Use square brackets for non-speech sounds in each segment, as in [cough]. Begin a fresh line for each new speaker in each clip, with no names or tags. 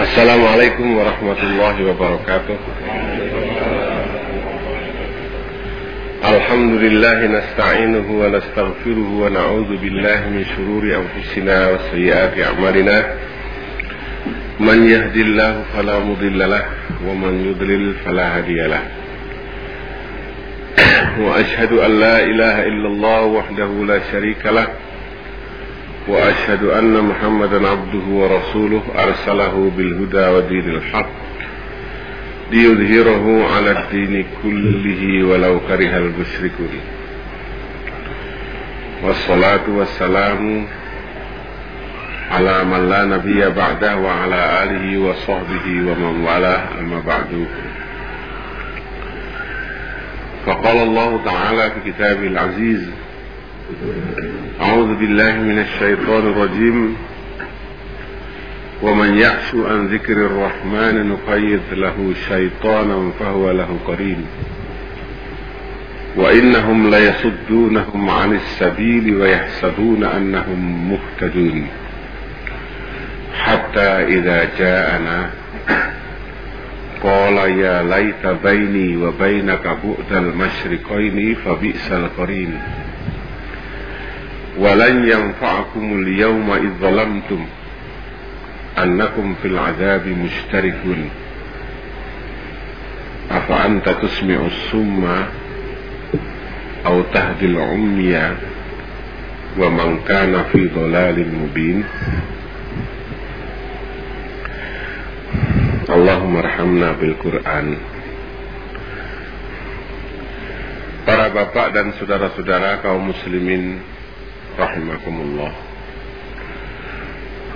السلام عليكم ورحمة الله وبركاته. الحمد لله نستعينه ونستغفره ونعوذ بالله من شرور أنفسنا وسيئات أعمالنا. من يهد الله فلا مضل له ومن يضلل فلا هادي له. وأشهد أن لا إله إلا الله وحده لا شريك له وأشهد أن محمدا عبده ورسوله أرسله بالهدى ودين الحق ليظهره على الدين كله ولو كره المشركون. والصلاة والسلام على من لا نبي بعده وعلى آله وصحبه ومن والاه أما بعد. فقال الله تعالى في كتابه العزيز أعوذ بالله من الشيطان الرجيم. ومن يعش عن ذكر الرحمن نقيض له شيطانا فهو له قرين. وإنهم ليصدونهم عن السبيل ويحسبون أنهم مهتدون. حتى إذا جاءنا قال يا ليت بيني وبينك بعد المشرقين فبئس القرين. ولن ينفعكم اليوم إذ ظلمتم أنكم في العذاب مشتركون أفأنت تسمع الصم أو تهدي العمي ومن كان في ضلال مبين اللهم ارحمنا بالقرآن Para bapak dan saudara-saudara kaum muslimin rahimakumullah.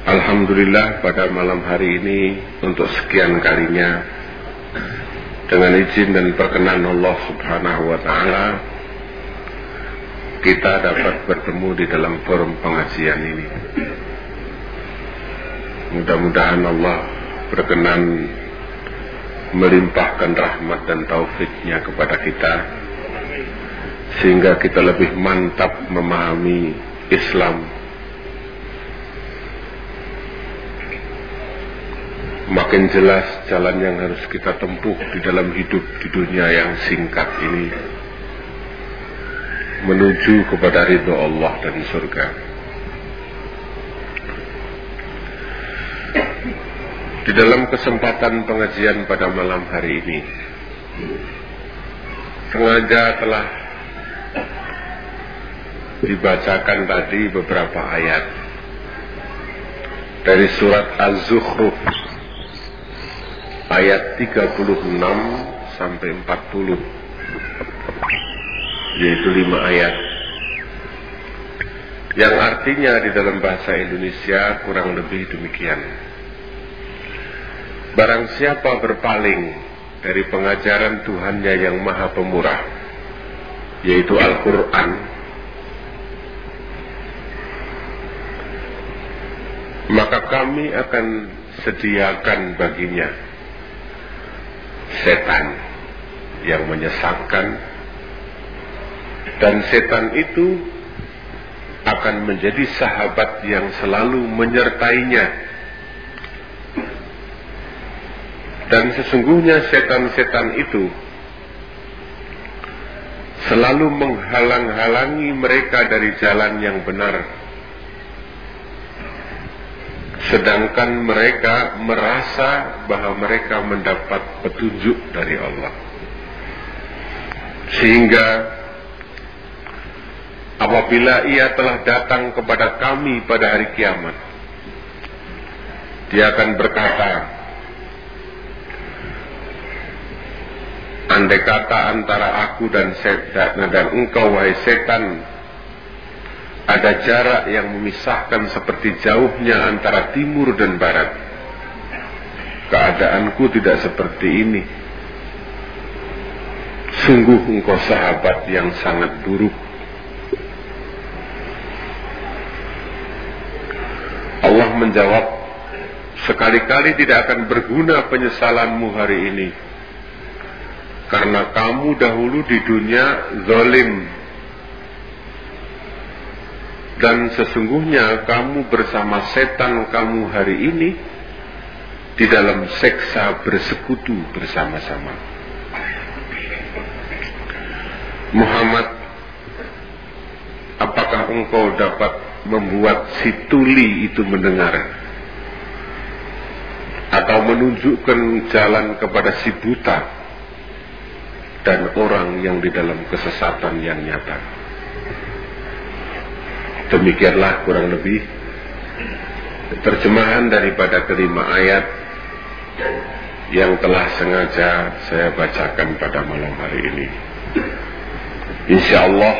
Alhamdulillah pada malam hari ini untuk sekian kalinya dengan izin dan perkenan Allah Subhanahu wa taala kita dapat bertemu di dalam forum pengajian ini. Mudah-mudahan Allah berkenan melimpahkan rahmat dan taufiknya kepada kita sehingga kita lebih mantap memahami Islam. Makin jelas jalan yang harus kita tempuh di dalam hidup di dunia yang singkat ini. Menuju kepada ridho Allah dan surga. Di dalam kesempatan pengajian pada malam hari ini sengaja telah dibacakan tadi beberapa ayat. Dari surat Az-Zukhruf ayat 36 sampai 40 yaitu lima ayat. Yang artinya di dalam bahasa Indonesia kurang lebih demikian. Barang siapa berpaling dari pengajaran Tuhannya yang maha pemurah yaitu Al-Quran maka kami akan sediakan baginya setan yang menyesatkan. Dan setan itu akan menjadi sahabat yang selalu menyertainya. Dan sesungguhnya setan-setan itu selalu menghalang-halangi mereka dari jalan yang benar sedangkan mereka merasa bahwa mereka mendapat petunjuk dari Allah. Sehingga apabila ia telah datang kepada kami pada hari kiamat dia akan berkata andai kata antara aku dan setan dan engkau wahai setan ada jarak yang memisahkan seperti jauhnya antara timur dan barat. Keadaanku tidak seperti ini. Sungguh engkau sahabat yang sangat buruk. Allah menjawab, sekali-kali tidak akan berguna penyesalanmu hari ini. Karena kamu dahulu di dunia zalim dan sesungguhnya kamu bersama setan kamu hari ini di dalam seksa bersekutu bersama-sama. Muhammad, apakah engkau dapat membuat si tuli itu mendengar atau menunjukkan jalan kepada si buta dan orang yang di dalam kesesatan yang nyata. Demikianlah kurang lebih terjemahan daripada kelima ayat yang telah sengaja saya bacakan pada malam hari ini. Insya Allah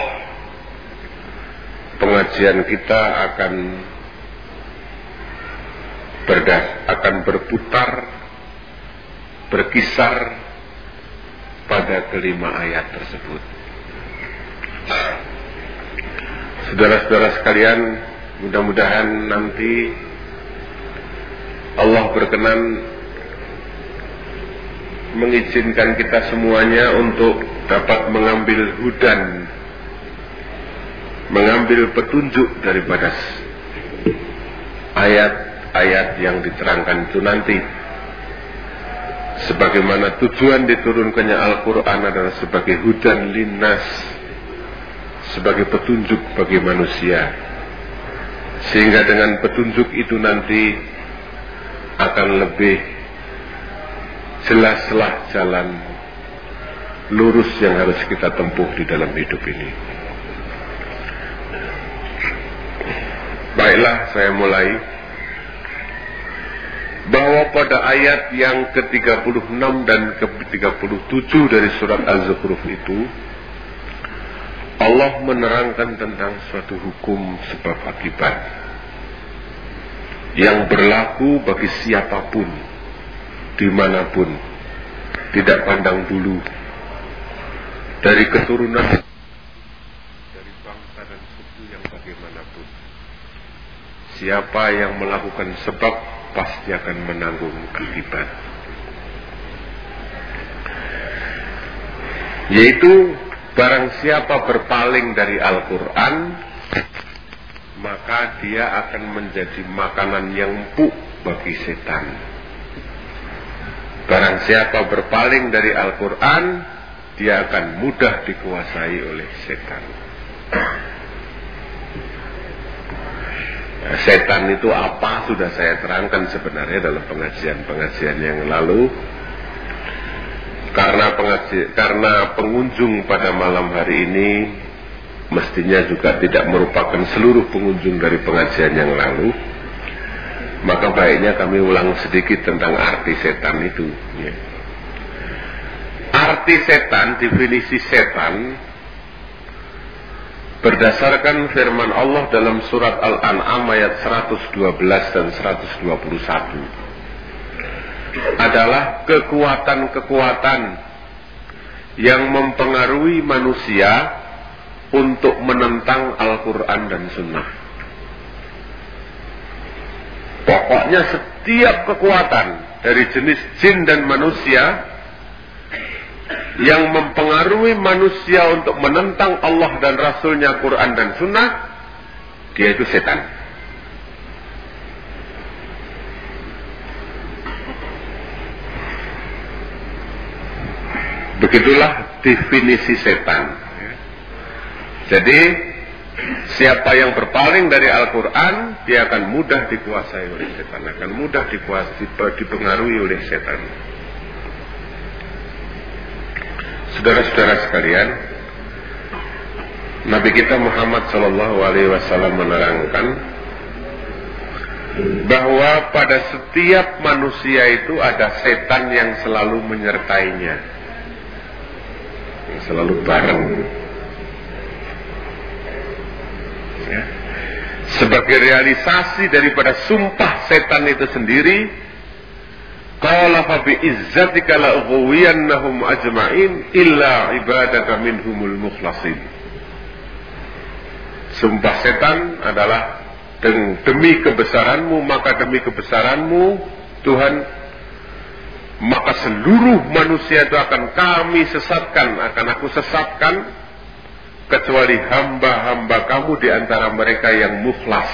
pengajian kita akan berdas akan berputar berkisar pada kelima ayat tersebut. Saudara-saudara sekalian, mudah-mudahan nanti Allah berkenan mengizinkan kita semuanya untuk dapat mengambil hudan mengambil petunjuk daripada ayat-ayat yang diterangkan itu nanti. Sebagaimana tujuan diturunkannya Al-Quran adalah sebagai hudan linnas sebagai petunjuk bagi manusia sehingga dengan petunjuk itu nanti akan lebih jelaslah jalan lurus yang harus kita tempuh di dalam hidup ini. Baiklah saya mulai bahwa pada ayat yang ke-36 dan ke-37 dari surat Az-Zukhruf itu Allah menerangkan tentang suatu hukum sebab akibat yang berlaku bagi siapa pun di mana pun tidak pandang dulu dari keturunan Siapa yang melakukan sebab pasti akan menanggung akibat. Yaitu barang siapa berpaling dari Al-Quran maka dia akan menjadi makanan yang empuk bagi setan. Barang siapa berpaling dari Al-Quran dia akan mudah dikuasai oleh setan. setan itu apa sudah saya terangkan sebenarnya dalam pengajian-pengajian yang lalu karena pengaji, karena pengunjung pada malam hari ini mestinya juga tidak merupakan seluruh pengunjung dari pengajian yang lalu maka baiknya kami ulang sedikit tentang arti setan itu ya. arti setan definisi setan berdasarkan firman Allah dalam surat Al-An'am ayat 112 dan 121 adalah kekuatan-kekuatan yang mempengaruhi manusia untuk menentang Al-Quran dan Sunnah. Pokoknya setiap kekuatan dari jenis jin dan manusia yang mempengaruhi manusia untuk menentang Allah dan Rasulnya Quran dan Sunnah, dia itu setan. Begitulah definisi setan. Jadi siapa yang berpaling dari Al-Quran, dia akan mudah dikuasai oleh setan, akan mudah dikuasai, dipengaruhi oleh setan. Saudara-saudara sekalian, Nabi kita Muhammad Shallallahu Alaihi Wasallam menerangkan bahwa pada setiap manusia itu ada setan yang selalu menyertainya, selalu bareng. Ya. Sebagai realisasi daripada sumpah setan itu sendiri, Qala fa bi izzatika la ughwiyannahum ajma'in illa ibadaka minhumul mukhlasin. Sumpah setan adalah demi kebesaranmu maka demi kebesaranmu Tuhan maka seluruh manusia itu akan kami sesatkan, akan aku sesatkan, kecuali hamba-hamba kamu di antara mereka yang mukhlas.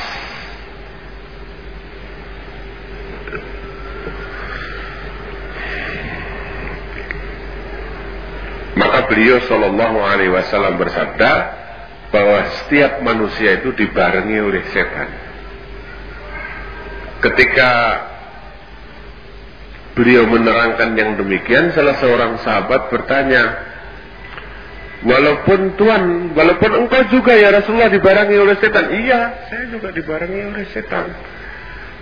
Maka beliau Shallallahu Alaihi Wasallam bersabda bahwa setiap manusia itu dibarengi oleh setan. Ketika beliau menerangkan yang demikian, salah seorang sahabat bertanya, Walaupun Tuhan, walaupun engkau juga ya Rasulullah dibarengi oleh setan. Iya, saya juga dibarengi oleh setan.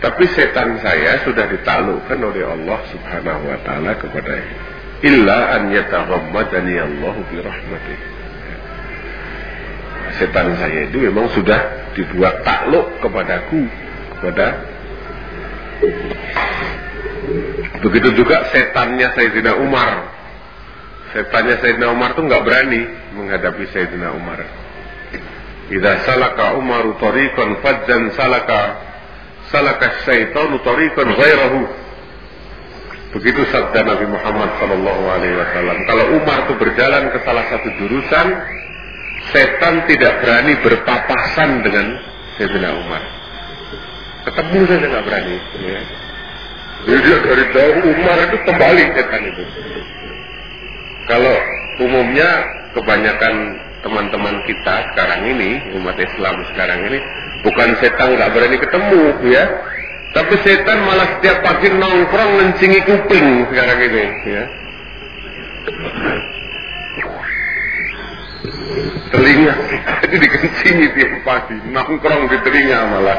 Tapi setan saya sudah ditaklukkan oleh Allah Subhanahu wa taala kepada illa an yataghammadani Allah bi rahmatih. Setan saya itu memang sudah dibuat takluk kepadaku, kepada Begitu juga setannya Sayyidina Umar Setannya Sayyidina Umar tuh nggak berani menghadapi Sayyidina Umar. Idza salaka Umaru tariqan fajjan salaka salaka syaitanu tariqan ghairahu. Begitu sabda Nabi Muhammad sallallahu alaihi wasallam. Kalau Umar tuh berjalan ke salah satu jurusan, setan tidak berani berpapasan dengan Sayyidina Umar. Ketemu saja nggak berani. Ya. Jadi dari jauh Umar itu kembali setan itu. Kalau umumnya kebanyakan teman-teman kita sekarang ini, umat Islam sekarang ini, bukan setan nggak berani ketemu ya, tapi setan malah setiap pagi nongkrong mencingi kuping sekarang ini ya. Telinga itu [laughs] dikencingi tiap pagi, nongkrong di telinga malah.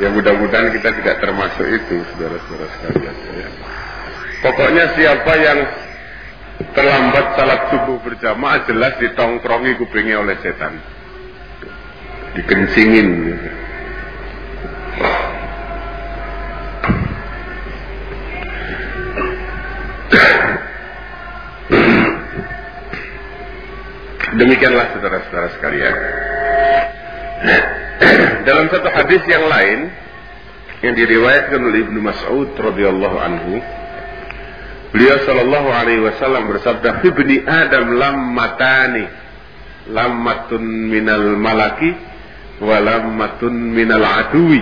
Ya mudah-mudahan kita tidak termasuk itu, saudara-saudara sekalian. Ya. Pokoknya siapa yang terlambat salat subuh berjamaah jelas ditongkrongi kupingnya oleh setan dikencingin Demikianlah saudara-saudara sekalian. [clears throat] Dalam satu hadis yang lain yang diriwayatkan oleh Ibnu Mas'ud radhiyallahu anhu, Beliau Shallallahu Alaihi Wasallam bersabda, "Ibni Adam lammatani, lammatun minal malaki, wa lammatun minal adui.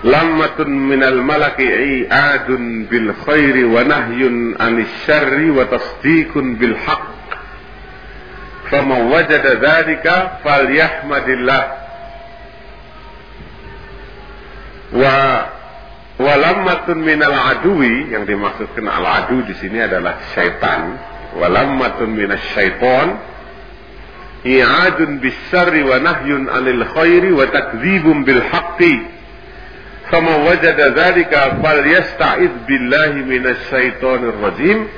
Lammatun minal malaki i'adun bil khairi wa nahyun anis syarri wa tasdiqun bil haqq. Faman wajada dzalika falyahmadillah." Wa Walammatun minal adui yang dimaksudkan al adu di sini adalah syaitan. Walammatun minas syaiton i'adun bisarri wa nahyun anil khairi wa takdzibun bil haqqi. Fama wajada dzalika falyasta'id billahi minas syaitonir rajim.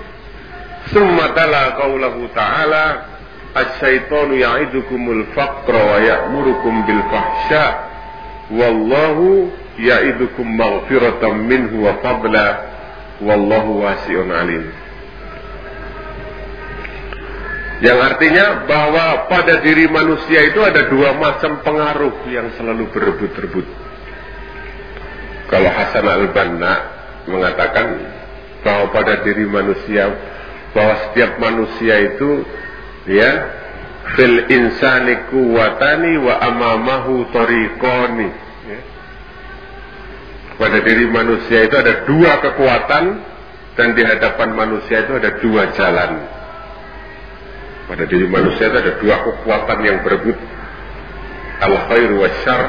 Summa tala qaulahu ta'ala Asy-syaitanu ya'idukumul faqra wa ya'murukum bil fahsya wallahu ya'idukum maghfiratan minhu wa fadla wallahu wasi'un alim. Yang artinya bahwa pada diri manusia itu ada dua macam pengaruh yang selalu berebut-rebut. Kalau Hasan al-Banna mengatakan bahwa pada diri manusia bahwa setiap manusia itu ya. Fil insani kuwatani wa amamahu tariqani. Pada diri manusia itu ada dua kekuatan dan di hadapan manusia itu ada dua jalan. Pada diri manusia itu ada dua kekuatan yang berebut. Al khairu wa syar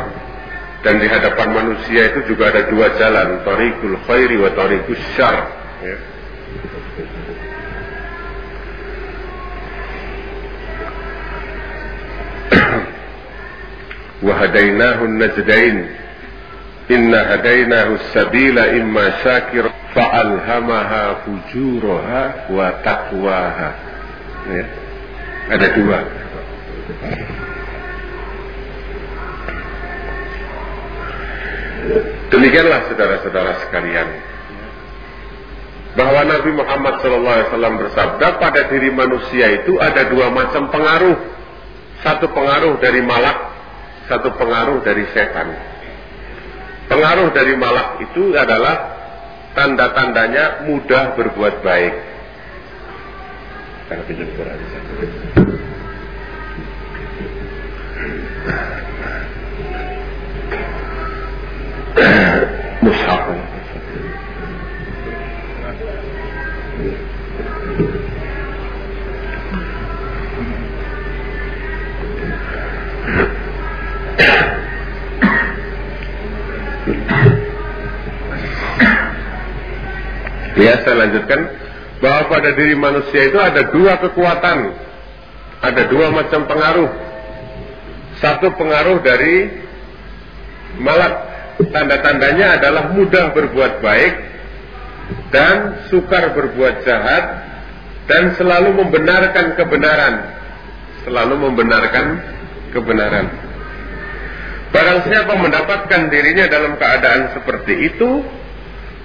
dan di hadapan manusia itu juga ada dua jalan. Tariqul khairi wa tariqus syar ya. وهديناه النجدين Inna hadainahu sabila imma syakir fa'alhamaha fujuraha wa taqwaha. Ya. Ada dua. Demikianlah saudara-saudara sekalian bahwa Nabi Muhammad SAW bersabda pada diri manusia itu ada dua macam pengaruh. Satu pengaruh dari malak, satu pengaruh dari setan. Pengaruh dari malak itu adalah tanda-tandanya mudah berbuat baik. Karena. Ya, saya lanjutkan bahwa pada diri manusia itu ada dua kekuatan, ada dua macam pengaruh. Satu pengaruh dari malak, tanda-tandanya adalah mudah berbuat baik dan sukar berbuat jahat dan selalu membenarkan kebenaran, selalu membenarkan kebenaran. Barang siapa mendapatkan dirinya dalam keadaan seperti itu,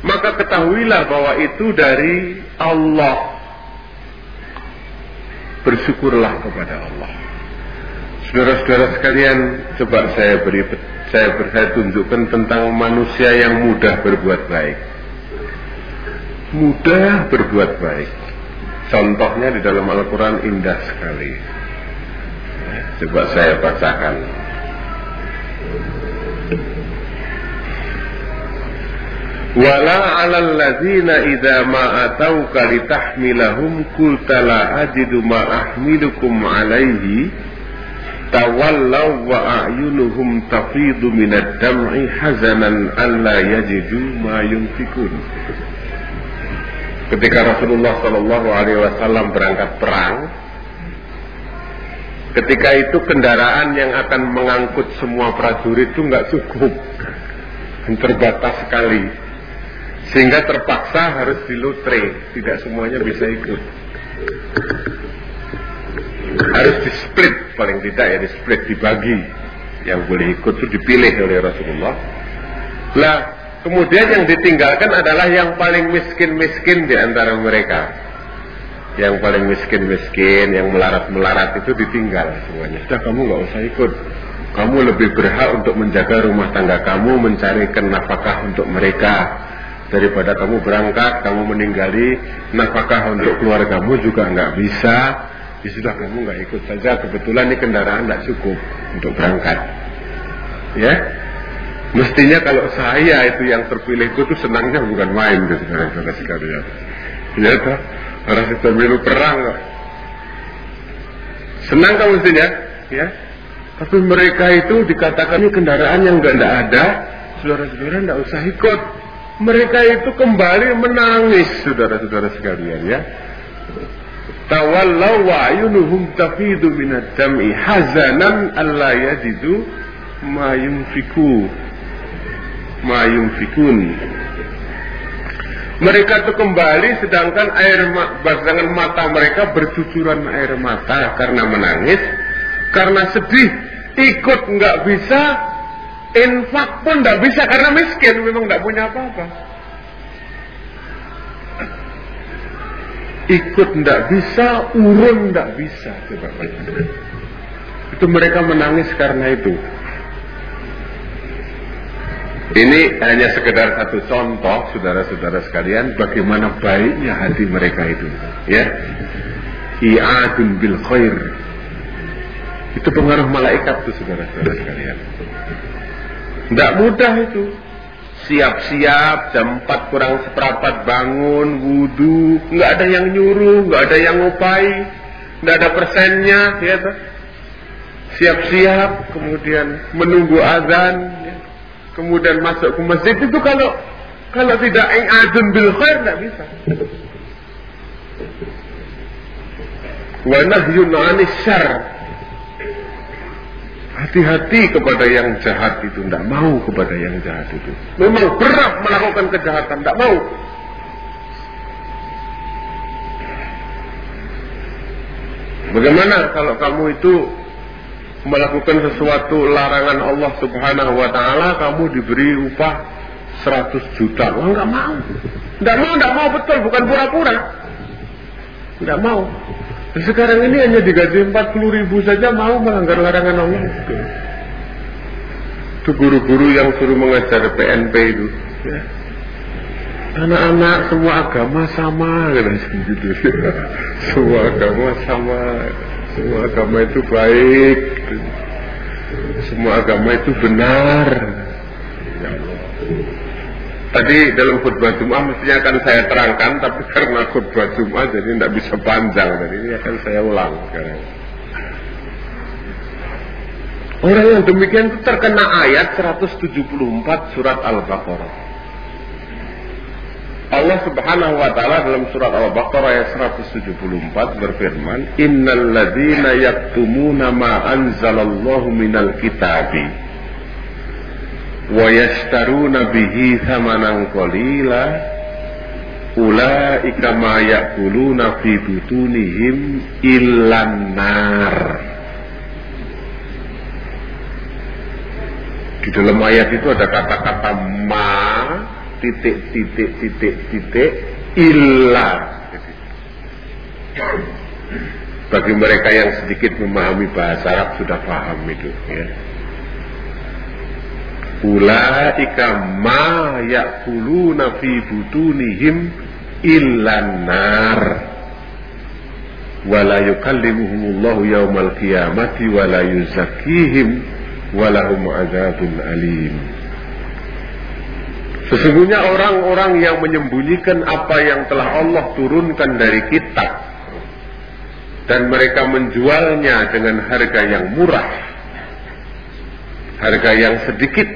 maka ketahuilah bahwa itu dari Allah. Bersyukurlah kepada Allah. Saudara-saudara sekalian, coba saya beri saya saya tunjukkan tentang manusia yang mudah berbuat baik. Mudah berbuat baik. Contohnya di dalam Al-Quran indah sekali. Coba saya bacakan. Wala 'alal ladzina idza ma atauka litahmilahum qulta la ajidu ma ahmilukum 'alaihi tawallaw wa a'yunuhum tafidu minad dam'i hazanan alla yajidu Ketika Rasulullah Shallallahu Alaihi Wasallam berangkat perang, ketika itu kendaraan yang akan mengangkut semua prajurit itu nggak cukup, terbatas sekali, sehingga terpaksa harus dilutre, tidak semuanya bisa ikut. Harus di split paling tidak ya di split dibagi, yang boleh ikut itu dipilih oleh Rasulullah. Lah Kemudian yang ditinggalkan adalah yang paling miskin-miskin di antara mereka. Yang paling miskin-miskin, yang melarat-melarat itu ditinggal semuanya. Sudah kamu nggak usah ikut. Kamu lebih berhak untuk menjaga rumah tangga kamu, mencarikan nafkah untuk mereka. Daripada kamu berangkat, kamu meninggali nafkah untuk keluargamu juga nggak bisa. Ya sudah kamu nggak ikut saja. Kebetulan ini kendaraan nggak cukup untuk berangkat. Ya, Mestinya kalau saya itu yang terpilih itu senangnya bukan main gitu. Ya toh, orang kita milu perang kok. Senang kamu mestinya, ya. Tapi mereka itu dikatakan ini kendaraan yang enggak ada, saudara-saudara enggak usah ikut. Mereka itu kembali menangis, saudara-saudara sekalian ya. Tawallau wa ayunuhum tafidu minad dam'i hazanan alla yajidu ma yunfiku mayung fikun. Mereka itu kembali sedangkan air sedangkan mata mereka bercucuran air mata karena menangis, karena sedih, ikut nggak bisa, infak pun nggak bisa karena miskin, memang nggak punya apa-apa. Ikut nggak bisa, urun nggak bisa, Itu mereka menangis karena itu. Ini hanya sekedar satu contoh, saudara-saudara sekalian, bagaimana baiknya hati mereka itu. Ya, i'adun bil khair. Itu pengaruh malaikat tuh, saudara-saudara sekalian. Tidak mudah itu. Siap-siap jam 4 kurang seperempat bangun, wudhu, nggak ada yang nyuruh, nggak ada yang ngupai, nggak ada persennya, ya Siap-siap, kemudian menunggu azan, ya kemudian masuk ke masjid itu kalau kalau tidak adun bil khair tidak bisa. Wa nahyun syar. Hati-hati kepada yang jahat itu, tidak mau kepada yang jahat itu. Memang berat melakukan kejahatan, tidak mau. Bagaimana kalau kamu itu melakukan sesuatu larangan Allah Subhanahu wa taala kamu diberi upah 100 juta. Wah enggak mau. Enggak mau, enggak mau betul, bukan pura-pura. Enggak mau. Sekarang ini hanya digaji 40 ribu saja mau melanggar larangan Allah. Itu guru-guru yang suruh mengajar PNP itu. Ya. Anak-anak semua agama sama gitu. [laughs] semua agama sama. Semua agama itu baik. Semua agama itu benar. Ya Tadi dalam khutbah Jum'ah mestinya akan saya terangkan, tapi karena khutbah Jum'ah jadi tidak bisa panjang. Jadi ini akan saya ulang sekarang. Orang yang demikian itu terkena ayat 174 surat Al-Baqarah. Allah Subhanahu wa taala dalam surat Al-Baqarah ayat 174 berfirman, "Innal ladzina yaktumuna ma anzalallahu minal kitabi wa yashtaruna bihi thamanan qalila ulaika ma ya'kuluna fi butunihim illan nar." Di dalam ayat itu ada kata-kata ma, titik, titik, titik, titik, illa. Bagi mereka yang sedikit memahami bahasa Arab sudah paham itu. Ya. Ulaika ma ya'kuluna fi butunihim illa nar wala yukallimuhumullahu yawmal qiyamati wala yuzakkihim walahum azabun alim. Sesungguhnya orang-orang yang menyembunyikan apa yang telah Allah turunkan dari kitab dan mereka menjualnya dengan harga yang murah, harga yang sedikit,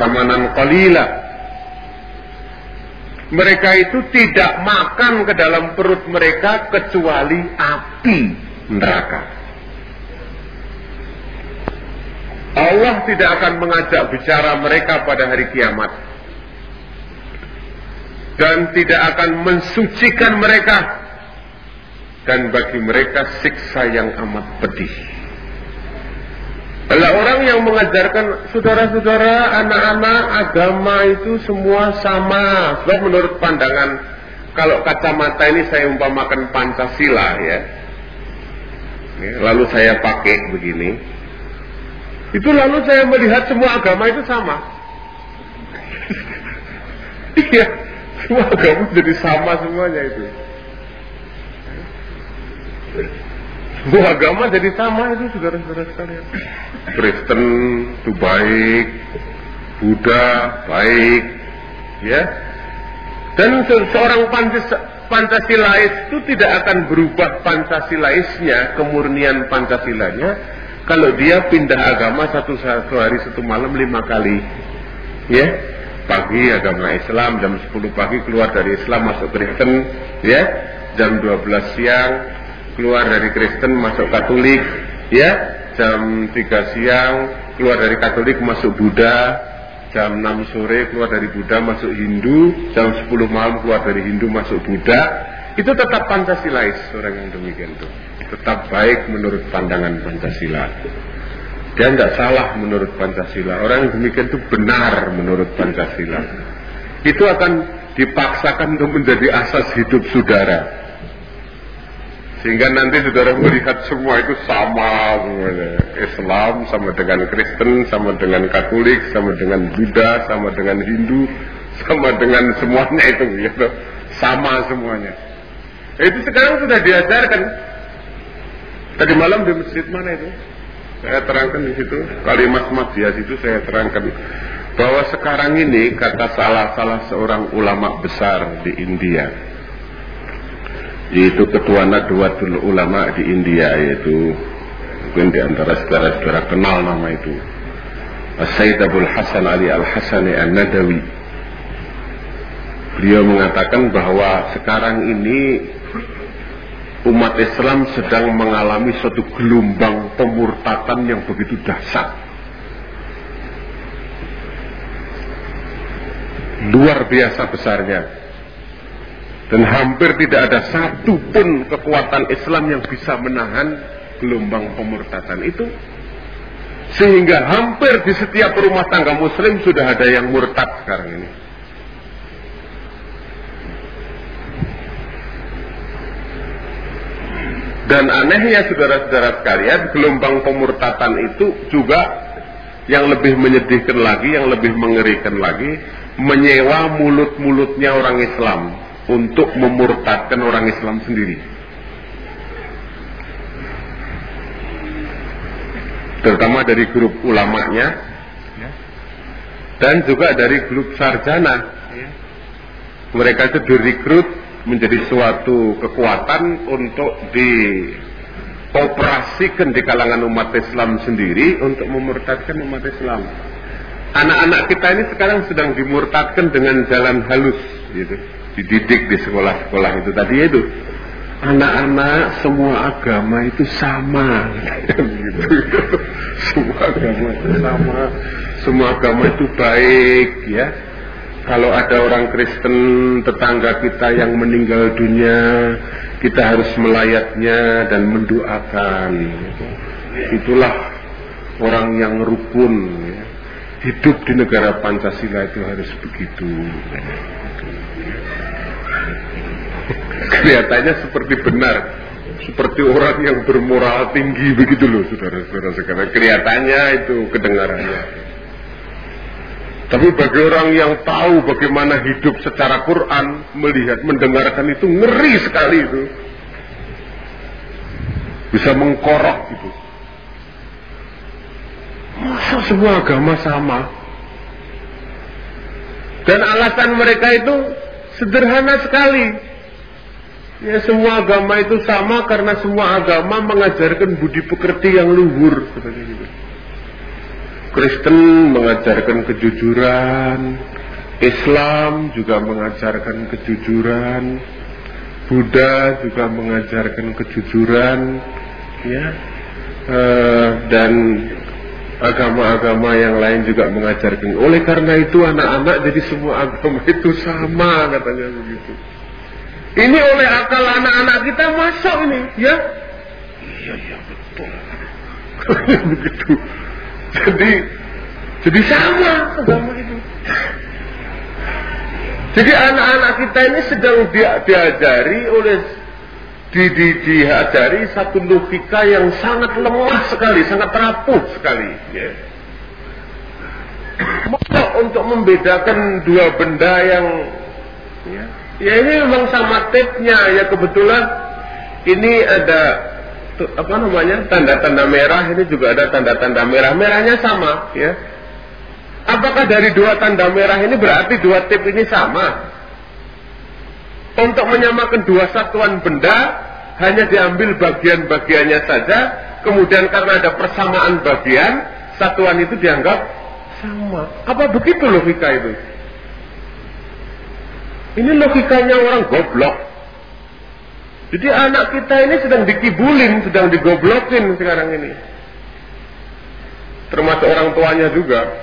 samanan qalila. Mereka itu tidak makan ke dalam perut mereka kecuali api neraka. Allah tidak akan mengajak bicara mereka pada hari kiamat dan tidak akan mensucikan mereka dan bagi mereka siksa yang amat pedih. Adalah orang yang mengajarkan saudara-saudara, anak-anak agama itu semua sama. Sebab menurut pandangan kalau kacamata ini saya umpamakan Pancasila ya. Lalu saya pakai begini, itu lalu saya melihat semua agama itu sama. [laughs] iya, semua agama jadi sama semuanya itu. Semua agama jadi sama itu saudara-saudara sekalian. Kristen itu baik, Buddha baik, ya. Dan seorang Pancasilais itu tidak akan berubah Pancasilaisnya, kemurnian Pancasilanya, kalau dia pindah agama satu satu hari satu malam lima kali, ya pagi agama Islam jam 10 pagi keluar dari Islam masuk Kristen, ya jam 12 siang keluar dari Kristen masuk Katolik, ya jam 3 siang keluar dari Katolik masuk Buddha, jam 6 sore keluar dari Buddha masuk Hindu, jam 10 malam keluar dari Hindu masuk Buddha, itu tetap Pancasilais orang yang demikian itu tetap baik menurut pandangan Pancasila. Dia tidak salah menurut Pancasila. Orang yang demikian itu benar menurut Pancasila. Itu akan dipaksakan untuk menjadi asas hidup saudara. Sehingga nanti saudara melihat semua itu sama. Islam sama dengan Kristen, sama dengan Katolik, sama dengan Buddha, sama dengan Hindu, sama dengan semuanya itu gitu. Sama semuanya. Itu sekarang sudah diajarkan Tadi malam di masjid mana itu? Saya terangkan di situ. Kalimat Matias itu saya terangkan. Bahwa sekarang ini kata salah-salah seorang ulama besar di India yaitu ketua Nadwatul Ulama di India yaitu mungkin di antara saudara-saudara kenal nama itu Sayyid Abdul Hasan Ali Al-Hasani An-Nadawi. Beliau mengatakan bahwa sekarang ini umat Islam sedang mengalami suatu gelombang pemurtatan yang begitu dahsyat. Luar biasa besarnya. Dan hampir tidak ada satu pun kekuatan Islam yang bisa menahan gelombang pemurtatan itu. Sehingga hampir di setiap rumah tangga muslim sudah ada yang murtad sekarang ini. Dan anehnya saudara-saudara sekalian, gelombang pemurtatan itu juga yang lebih menyedihkan lagi, yang lebih mengerikan lagi, menyewa mulut-mulutnya orang Islam untuk memurtadkan orang Islam sendiri. Terutama dari grup ulamanya dan juga dari grup sarjana. Mereka itu direkrut menjadi suatu kekuatan untuk di dioperasikan di kalangan umat Islam sendiri untuk memurtadkan umat Islam. Anak-anak kita ini sekarang sedang dimurtadkan dengan jalan halus, gitu. Dididik di sekolah-sekolah itu tadi itu. Anak-anak semua agama itu sama, gitu. [laughs] semua agama itu sama, semua agama itu baik, ya kalau ada orang Kristen tetangga kita yang meninggal dunia, kita harus melayatnya dan mendoakan. Itulah orang yang rukun. Hidup di negara Pancasila itu harus begitu. Kelihatannya seperti benar, seperti orang yang bermoral tinggi begitu loh, saudara-saudara sekalian. Kelihatannya itu kedengarannya. Tapi bagi orang yang tahu bagaimana hidup secara Quran, melihat, mendengarkan itu ngeri sekali itu. Bisa mengkorok gitu. Masa semua agama sama? Dan alasan mereka itu sederhana sekali. Ya semua agama itu sama karena semua agama mengajarkan budi pekerti yang luhur. Seperti itu. Kristen mengajarkan kejujuran, Islam juga mengajarkan kejujuran, Buddha juga mengajarkan kejujuran, ya, e, dan agama-agama yang lain juga mengajarkan. Oleh karena itu anak-anak jadi semua agama itu sama katanya begitu. Ini oleh akal anak-anak kita masuk ini, ya? Iya, iya betul. [laughs] begitu. Jadi jadi sama agama itu. Jadi anak-anak kita ini sedang dia, diajari oleh di, di, diajari satu logika yang sangat lemah sekali, sangat rapuh sekali. Ya. Untuk membedakan dua benda yang ya, ya ini memang sama tipnya ya kebetulan ini ada apa namanya tanda-tanda merah ini juga ada tanda-tanda merah. Merahnya sama ya. Apakah dari dua tanda merah ini berarti dua tip ini sama? Untuk menyamakan dua satuan benda hanya diambil bagian-bagiannya saja. Kemudian karena ada persamaan bagian satuan itu dianggap sama. Apa begitu logika itu? Ini logikanya orang goblok jadi anak kita ini sedang dikibulin, sedang digoblokin sekarang ini. Termasuk orang tuanya juga. [coughs]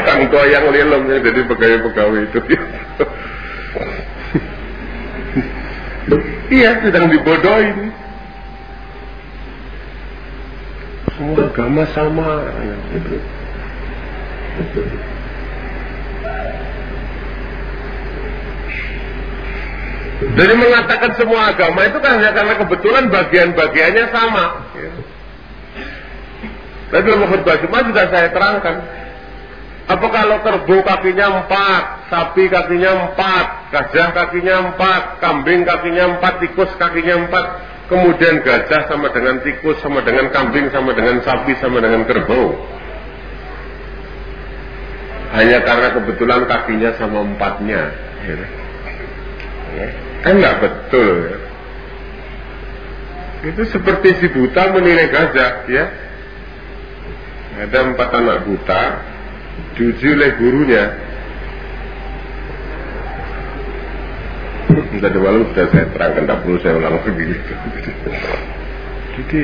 orang tua yang lelem ya, jadi pegawai-pegawai itu. [coughs] iya, sedang dibodohin. Semua agama sama. Jadi mengatakan semua agama itu kan hanya karena kebetulan bagian-bagiannya sama. Tapi dalam khutbah Jumat sudah saya terangkan. Apa kalau kerbau kakinya empat, sapi kakinya empat, gajah kakinya empat, kambing kakinya empat, tikus kakinya empat, kemudian gajah sama dengan tikus, sama dengan kambing, sama dengan sapi, sama dengan kerbau. Hanya karena kebetulan kakinya sama empatnya. Ya. Kan nggak betul ya. Itu seperti si buta menilai gajah ya. Ada empat anak buta diuji oleh gurunya. Tadi malam sudah saya terangkan, tak perlu saya ulang lagi gitu. Jadi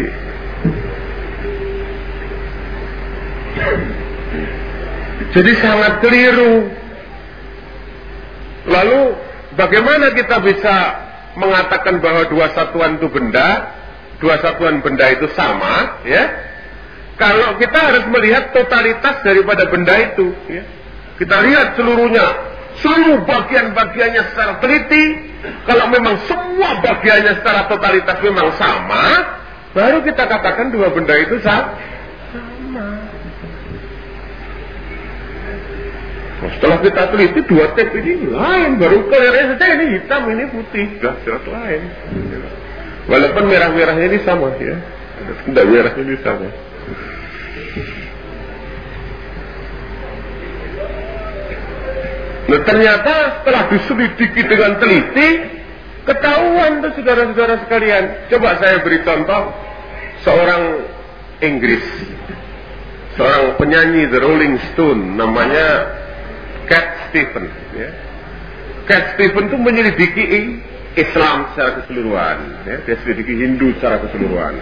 jadi sangat keliru. Lalu Bagaimana kita bisa mengatakan bahwa dua satuan itu benda, dua satuan benda itu sama, ya? Kalau kita harus melihat totalitas daripada benda itu, ya. Kita lihat seluruhnya, seluruh bagian-bagiannya secara teliti. Kalau memang semua bagiannya secara totalitas memang sama, baru kita katakan dua benda itu sama. Nah, setelah kita teliti dua tape ini lain, baru kelihatannya saja ini hitam, ini putih, sudah jelas lain. Walaupun merah-merahnya ini sama ya, tidak merahnya ini sama. Nah ternyata setelah diselidiki dengan teliti, Ketahuan tuh saudara-saudara sekalian. Coba saya beri contoh seorang Inggris, seorang penyanyi The Rolling Stone, namanya Stevens. Ya. Cat Stevens itu menyelidiki Islam secara keseluruhan, ya. dia selidiki Hindu secara keseluruhan,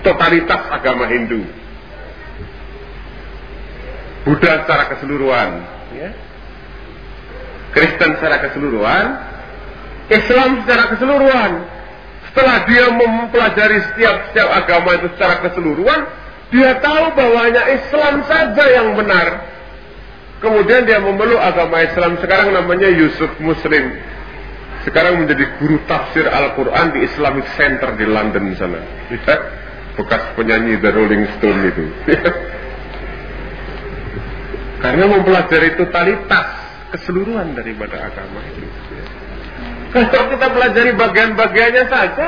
totalitas agama Hindu, Buddha secara keseluruhan, ya. Kristen secara keseluruhan, Islam secara keseluruhan. Setelah dia mempelajari setiap setiap agama itu secara keseluruhan, dia tahu bahwanya Islam saja yang benar. Kemudian dia memeluk agama Islam sekarang namanya Yusuf Muslim. Sekarang menjadi guru tafsir Al-Quran di Islamic Center di London sana. Ya, bekas penyanyi The Rolling Stone itu. [laughs] Karena mempelajari totalitas keseluruhan daripada agama itu. Kalau kita pelajari bagian-bagiannya saja,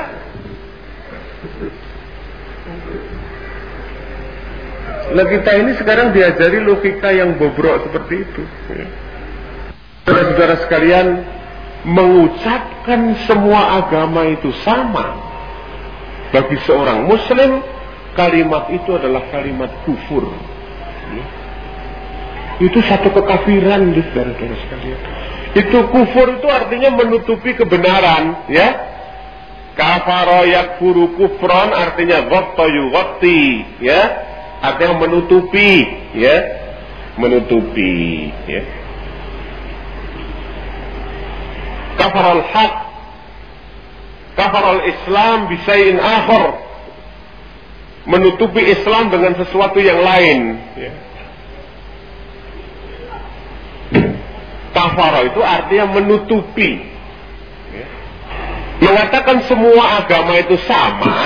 Nah kita ini sekarang diajari logika yang bobrok seperti itu. Saudara-saudara sekalian, mengucapkan semua agama itu sama. Bagi seorang muslim, kalimat itu adalah kalimat kufur. Itu satu kekafiran, saudara-saudara sekalian. Itu kufur itu artinya menutupi kebenaran, ya. Kafaro yakfuru kufron artinya ghatta yughatti, ya. Artinya menutupi, ya. Menutupi, ya. Kafaral haq Kafaral Islam bisain akhir menutupi Islam dengan sesuatu yang lain. Ya. Itu artinya menutupi. Mengatakan semua agama itu sama,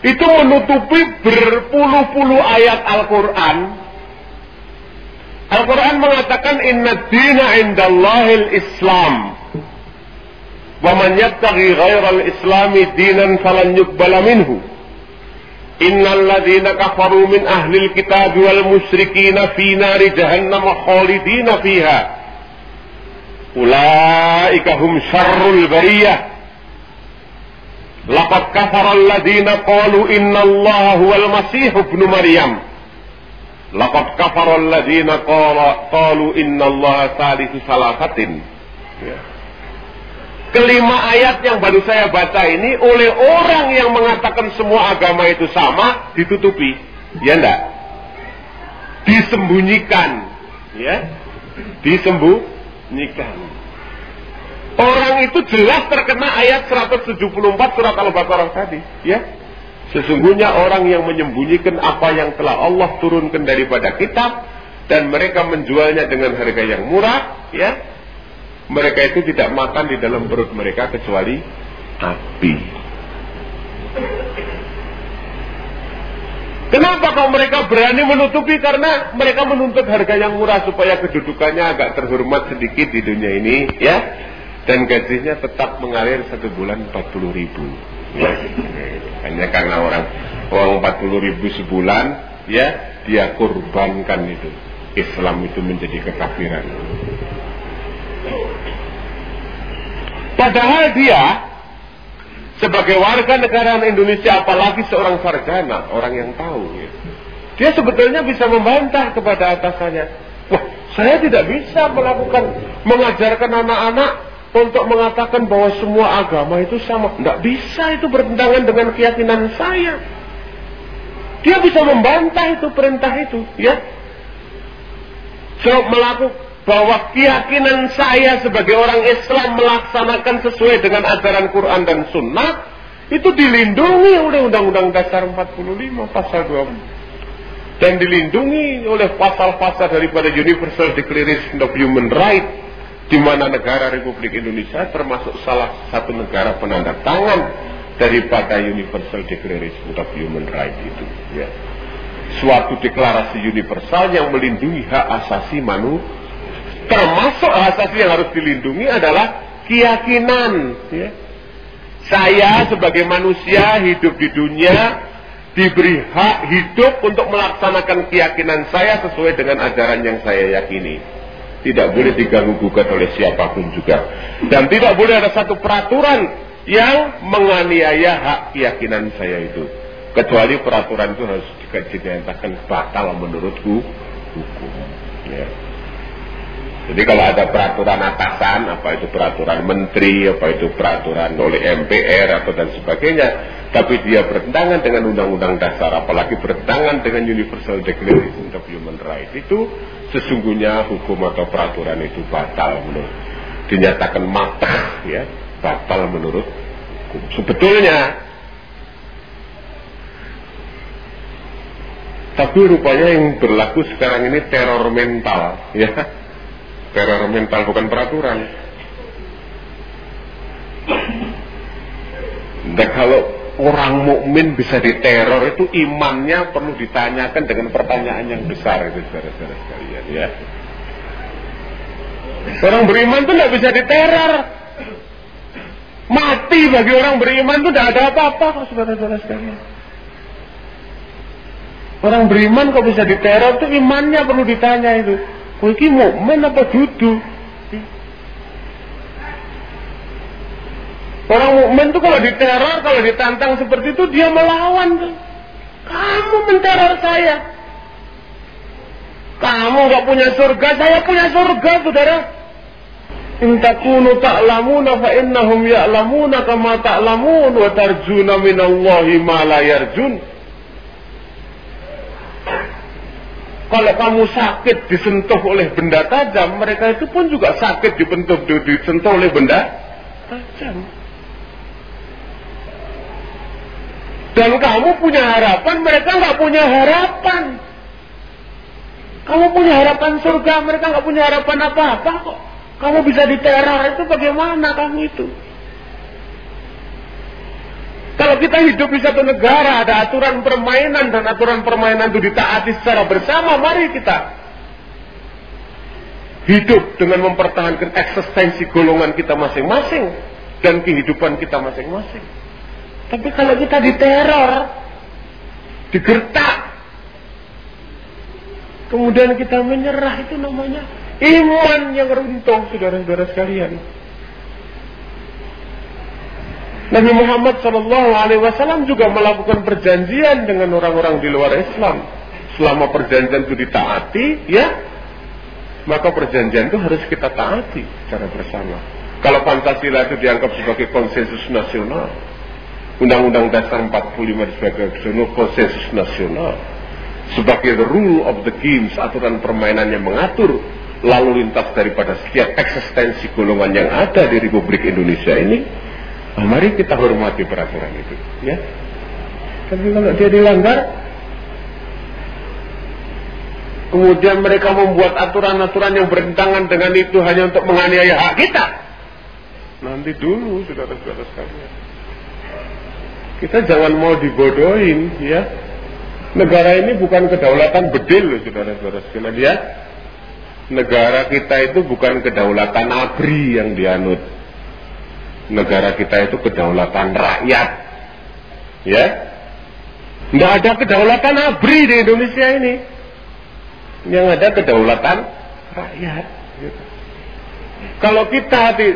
itu menutupi berpuluh-puluh ayat Al-Quran. Al-Quran mengatakan inna dina indallahil Islam. Wa man yattaghi ghairal islami dinan falan yuqbala minhu. Innal ladhina kafaru min ahlil kitab wal musyrikina fi nari jahannam khalidina fiha. Ulaika hum syarrul bariyah. Laqad kafara alladziina qalu inna Allah huwal masih ibnu Maryam. Laqad kafara alladziina qalu inna Allah salisu salasatin. Ya. Kelima ayat yang baru saya baca ini oleh orang yang mengatakan semua agama itu sama ditutupi. Ya enggak? Disembunyikan. Ya. Disembuh nikah. Orang itu jelas terkena ayat 174 surat Al-Baqarah tadi, ya. Sesungguhnya orang yang menyembunyikan apa yang telah Allah turunkan daripada kitab dan mereka menjualnya dengan harga yang murah, ya. Mereka itu tidak makan di dalam perut mereka kecuali api. Kenapa kalau mereka berani menutupi? Karena mereka menuntut harga yang murah supaya kedudukannya agak terhormat sedikit di dunia ini, ya. Dan gajinya tetap mengalir satu bulan 40 ribu. Ya. Hanya karena orang uang 40 ribu sebulan, ya, dia kurbankan itu. Islam itu menjadi kekafiran. Padahal dia sebagai warga negara Indonesia apalagi seorang sarjana, orang yang tahu ya. Dia sebetulnya bisa membantah kepada atasannya. Wah, saya tidak bisa melakukan mengajarkan anak-anak untuk mengatakan bahwa semua agama itu sama. Tidak bisa itu bertentangan dengan keyakinan saya. Dia bisa membantah itu perintah itu, ya. So, melakukan bahwa keyakinan saya sebagai orang Islam melaksanakan sesuai dengan ajaran Quran dan Sunnah itu dilindungi oleh Undang-Undang Dasar 45 pasal 2 dan dilindungi oleh pasal-pasal daripada Universal Declaration of Human Rights di mana negara Republik Indonesia termasuk salah satu negara penanda tangan daripada Universal Declaration of Human Rights itu ya suatu deklarasi universal yang melindungi hak asasi manusia termasuk hak asasi yang harus dilindungi adalah keyakinan. Ya. Saya sebagai manusia hidup di dunia diberi hak hidup untuk melaksanakan keyakinan saya sesuai dengan ajaran yang saya yakini. Tidak boleh diganggu gugat oleh siapa pun juga. Dan tidak boleh ada satu peraturan yang menganiaya hak keyakinan saya itu. Kecuali peraturan itu harus dinyatakan batal menurutku hukum. Ya. Jadi kalau ada peraturan atasan, apa itu peraturan menteri, apa itu peraturan oleh MPR atau dan sebagainya, tapi dia bertentangan dengan undang-undang dasar, apalagi bertentangan dengan Universal Declaration of Human Rights, itu sesungguhnya hukum atau peraturan itu batal menurut dinyatakan mata, ya, batal menurut hukum. Sebetulnya tapi rupanya yang berlaku sekarang ini teror mental, ya teror mental bukan peraturan. Dan kalau orang mukmin bisa diteror itu imannya perlu ditanyakan dengan pertanyaan yang besar itu saudara-saudara sekalian ya. Orang beriman itu tidak bisa diteror. Mati bagi orang beriman itu tidak ada apa-apa kok saudara-saudara sekalian. Orang beriman kok bisa diteror itu imannya perlu ditanya itu. Kowe iki mukmin apa dudu? Orang mukmin itu kalau diteror, kalau ditantang seperti itu dia melawan. Kamu menteror saya. Kamu gak punya surga, saya punya surga, saudara. In takunu ta'lamuna fa innahum ya'lamuna kama ta'lamun wa tarjuna minallahi ma la yarjun. Kalau kamu sakit disentuh oleh benda tajam, mereka itu pun juga sakit dibentuk disentuh oleh benda tajam. Dan kamu punya harapan, mereka nggak punya harapan. Kamu punya harapan surga, mereka nggak punya harapan apa-apa kok. Kamu bisa diteror itu bagaimana kamu itu? Kalau kita hidup di satu negara, ada aturan permainan dan aturan permainan itu ditaati secara bersama, mari kita hidup dengan mempertahankan eksistensi golongan kita masing-masing dan kehidupan kita masing-masing. Tapi kalau kita diteror, digertak, kemudian kita menyerah itu namanya iman yang runtuh, saudara-saudara sekalian. Nabi Muhammad Shallallahu Alaihi Wasallam juga melakukan perjanjian dengan orang-orang di luar Islam. Selama perjanjian itu ditaati, ya, maka perjanjian itu harus kita taati secara bersama. Kalau Pancasila itu dianggap sebagai konsensus nasional, Undang-Undang Dasar 45 sebagai konsensus nasional, sebagai the rule of the games, aturan permainan yang mengatur lalu lintas daripada setiap eksistensi golongan yang ada di Republik Indonesia ini, Nah, mari kita hormati peraturan itu, ya. Tapi kalau dia dilanggar, kemudian mereka membuat aturan-aturan yang bertentangan dengan itu hanya untuk menganiaya hak kita. Nanti dulu, saudara-saudara sekalian. Kita jangan mau dibodohin, ya. Negara ini bukan kedaulatan bedil, saudara-saudara sekalian, ya. Negara kita itu bukan kedaulatan abri yang dianut negara kita itu kedaulatan rakyat. Ya. Tidak ada kedaulatan abri di Indonesia ini. Yang ada kedaulatan rakyat. Gitu. Kalau kita di,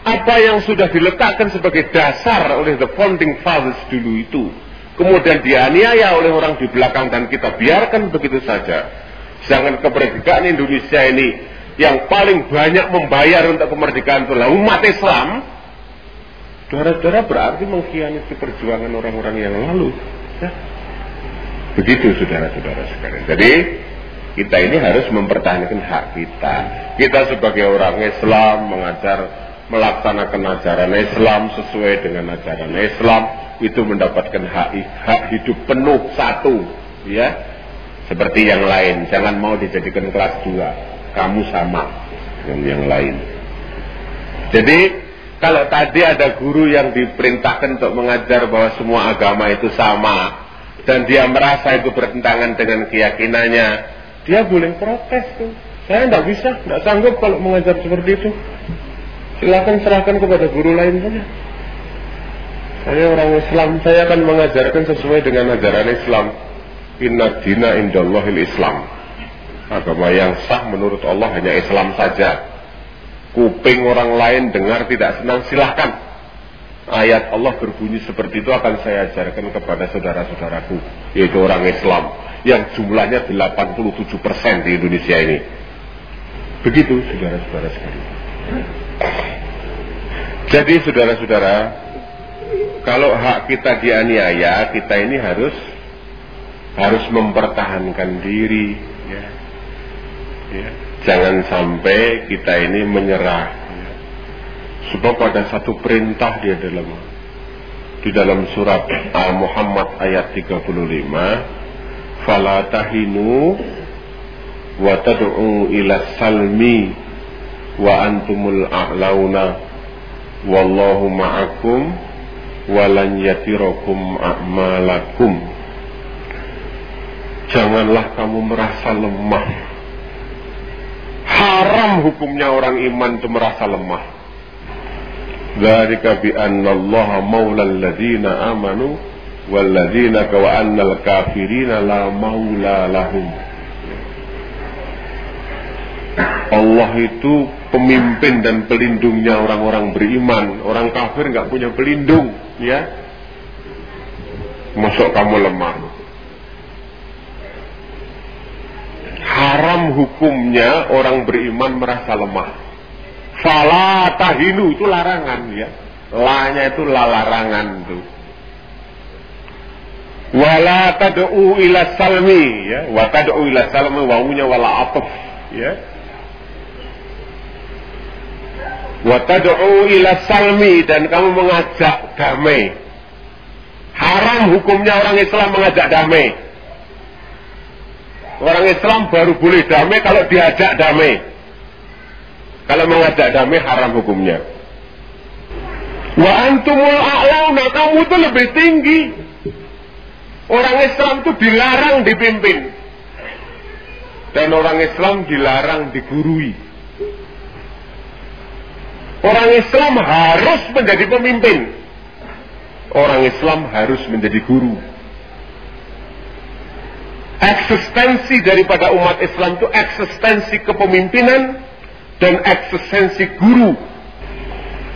apa yang sudah diletakkan sebagai dasar oleh the founding fathers dulu itu, kemudian dianiaya oleh orang di belakang dan kita biarkan begitu saja. Jangan kemerdekaan Indonesia ini yang paling banyak membayar untuk kemerdekaan itulah umat Islam, Saudara-saudara berarti mengkhianati perjuangan orang-orang yang lalu. Ya. Begitu saudara-saudara sekalian. Jadi kita ini harus mempertahankan hak kita. Kita sebagai orang Islam mengajar melaksanakan ajaran Islam sesuai dengan ajaran Islam itu mendapatkan hak hak hidup penuh satu, ya. Seperti yang lain, jangan mau dijadikan kelas dua. Kamu sama dengan yang lain. Jadi kalau tadi ada guru yang diperintahkan untuk mengajar bahwa semua agama itu sama dan dia merasa itu bertentangan dengan keyakinannya, dia boleh protes tuh. Saya tidak bisa, tidak sanggup kalau mengajar seperti itu. Silakan serahkan kepada guru lain saja. Saya orang Islam, saya akan mengajarkan sesuai dengan ajaran Islam. Inna dina indallahil Islam. Agama yang sah menurut Allah hanya Islam saja. Kuping orang lain dengar tidak senang silahkan. Ayat Allah berbunyi seperti itu akan saya ajarkan kepada saudara-saudaraku, yaitu orang Islam yang jumlahnya 87% di Indonesia ini. Begitu saudara-saudara sekalian. Jadi saudara-saudara, kalau hak kita dianiaya, kita ini harus harus mempertahankan diri ya. ya. jangan sampai kita ini menyerah ya. sebab ada satu perintah dia dalam di dalam surat Al Muhammad ayat 35 fala tahinu wa tad'u ila salmi wa antumul a'launa wallahu ma'akum walan yatirakum a'malakum Janganlah kamu merasa lemah. Haram hukumnya orang iman itu merasa lemah. Dzalika bi anna Allah maula alladziina amanu walladziina wa annal kafirina la maula lahum. Allah itu pemimpin dan pelindungnya orang-orang beriman. Orang kafir nggak punya pelindung, ya. Masuk kamu lemah. haram hukumnya orang beriman merasa lemah. Fala tahinu itu larangan ya. Lanya itu larangan tuh. Wala tad'u ila salmi ya. Wa tad'u ila salmi wawunya wala atuf ya. Wa tad'u ila salmi dan kamu mengajak damai. Haram hukumnya orang Islam mengajak damai. Orang Islam baru boleh damai kalau diajak damai. Kalau mengajak damai haram hukumnya. Wa antumul a'launa, kamu itu lebih tinggi. Orang Islam itu dilarang dipimpin. Dan orang Islam dilarang digurui. Orang Islam harus menjadi pemimpin. Orang Islam harus menjadi guru eksistensi daripada umat Islam itu eksistensi kepemimpinan dan eksistensi guru.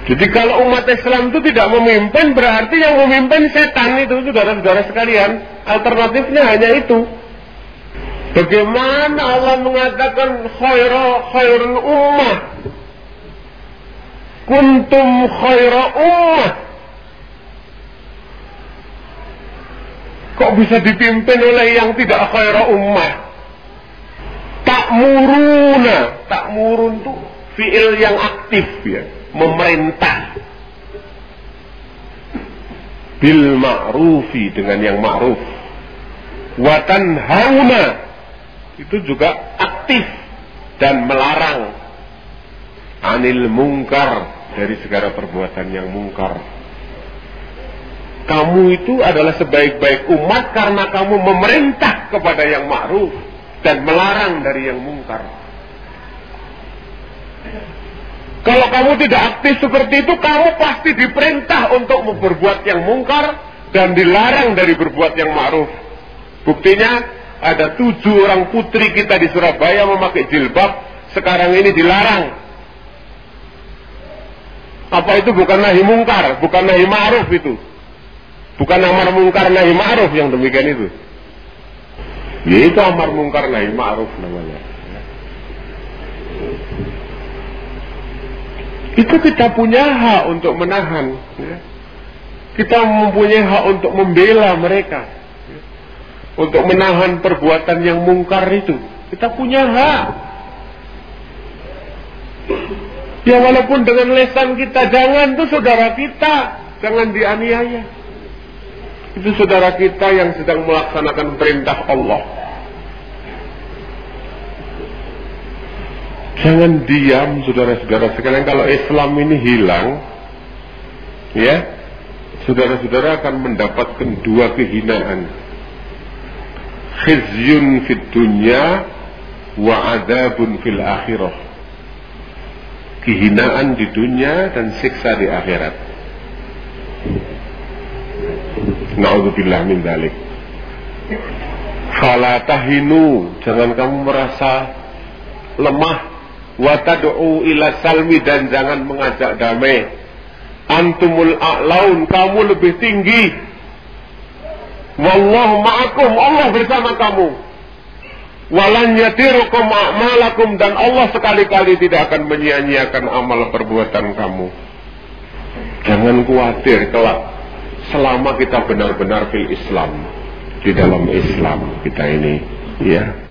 Jadi kalau umat Islam itu tidak memimpin berarti yang memimpin setan itu saudara-saudara sekalian. Alternatifnya hanya itu. Bagaimana Allah mengatakan khaira khairul ummah? Kuntum khaira ummah Kok bisa dipimpin oleh yang tidak khaira ummah? Tak murun tuh fiil yang aktif ya, memerintah. Bil ma'rufi dengan yang ma'ruf. Watan hauna itu juga aktif dan melarang anil mungkar dari segala perbuatan yang mungkar kamu itu adalah sebaik-baik umat karena kamu memerintah kepada yang ma'ruf dan melarang dari yang mungkar. Kalau kamu tidak aktif seperti itu, kamu pasti diperintah untuk berbuat yang mungkar dan dilarang dari berbuat yang ma'ruf. Buktinya ada tujuh orang putri kita di Surabaya memakai jilbab, sekarang ini dilarang. Apa itu bukan nahi mungkar, bukan nahi ma'ruf itu. Bukan amar mungkar nahi ma'ruf yang demikian itu. Ya itu amar mungkar nahi ma'ruf namanya. Itu kita punya hak untuk menahan. Ya. Kita mempunyai hak untuk membela mereka. Ya. Untuk menahan perbuatan yang mungkar itu. Kita punya hak. Ya walaupun dengan lesan kita jangan tuh saudara kita. Jangan dianiaya itu saudara kita yang sedang melaksanakan perintah Allah. Jangan diam saudara-saudara sekalian kalau Islam ini hilang ya saudara-saudara akan mendapatkan dua kehinaan khizyun fid dunya wa adabun fil akhirah kehinaan di dunia dan siksa di akhirat. Naudzubillah min dalik. Fala tahinu, jangan kamu merasa lemah. Wa tad'u ila salmi dan jangan mengajak damai. Antumul a'laun kamu lebih tinggi. Wallahu ma'akum Allah bersama kamu walan yatirukum a'malakum dan Allah sekali-kali tidak akan menyia-nyiakan amal perbuatan kamu. Jangan khawatir kelak selama kita benar-benar fil Islam di dalam Islam kita ini ya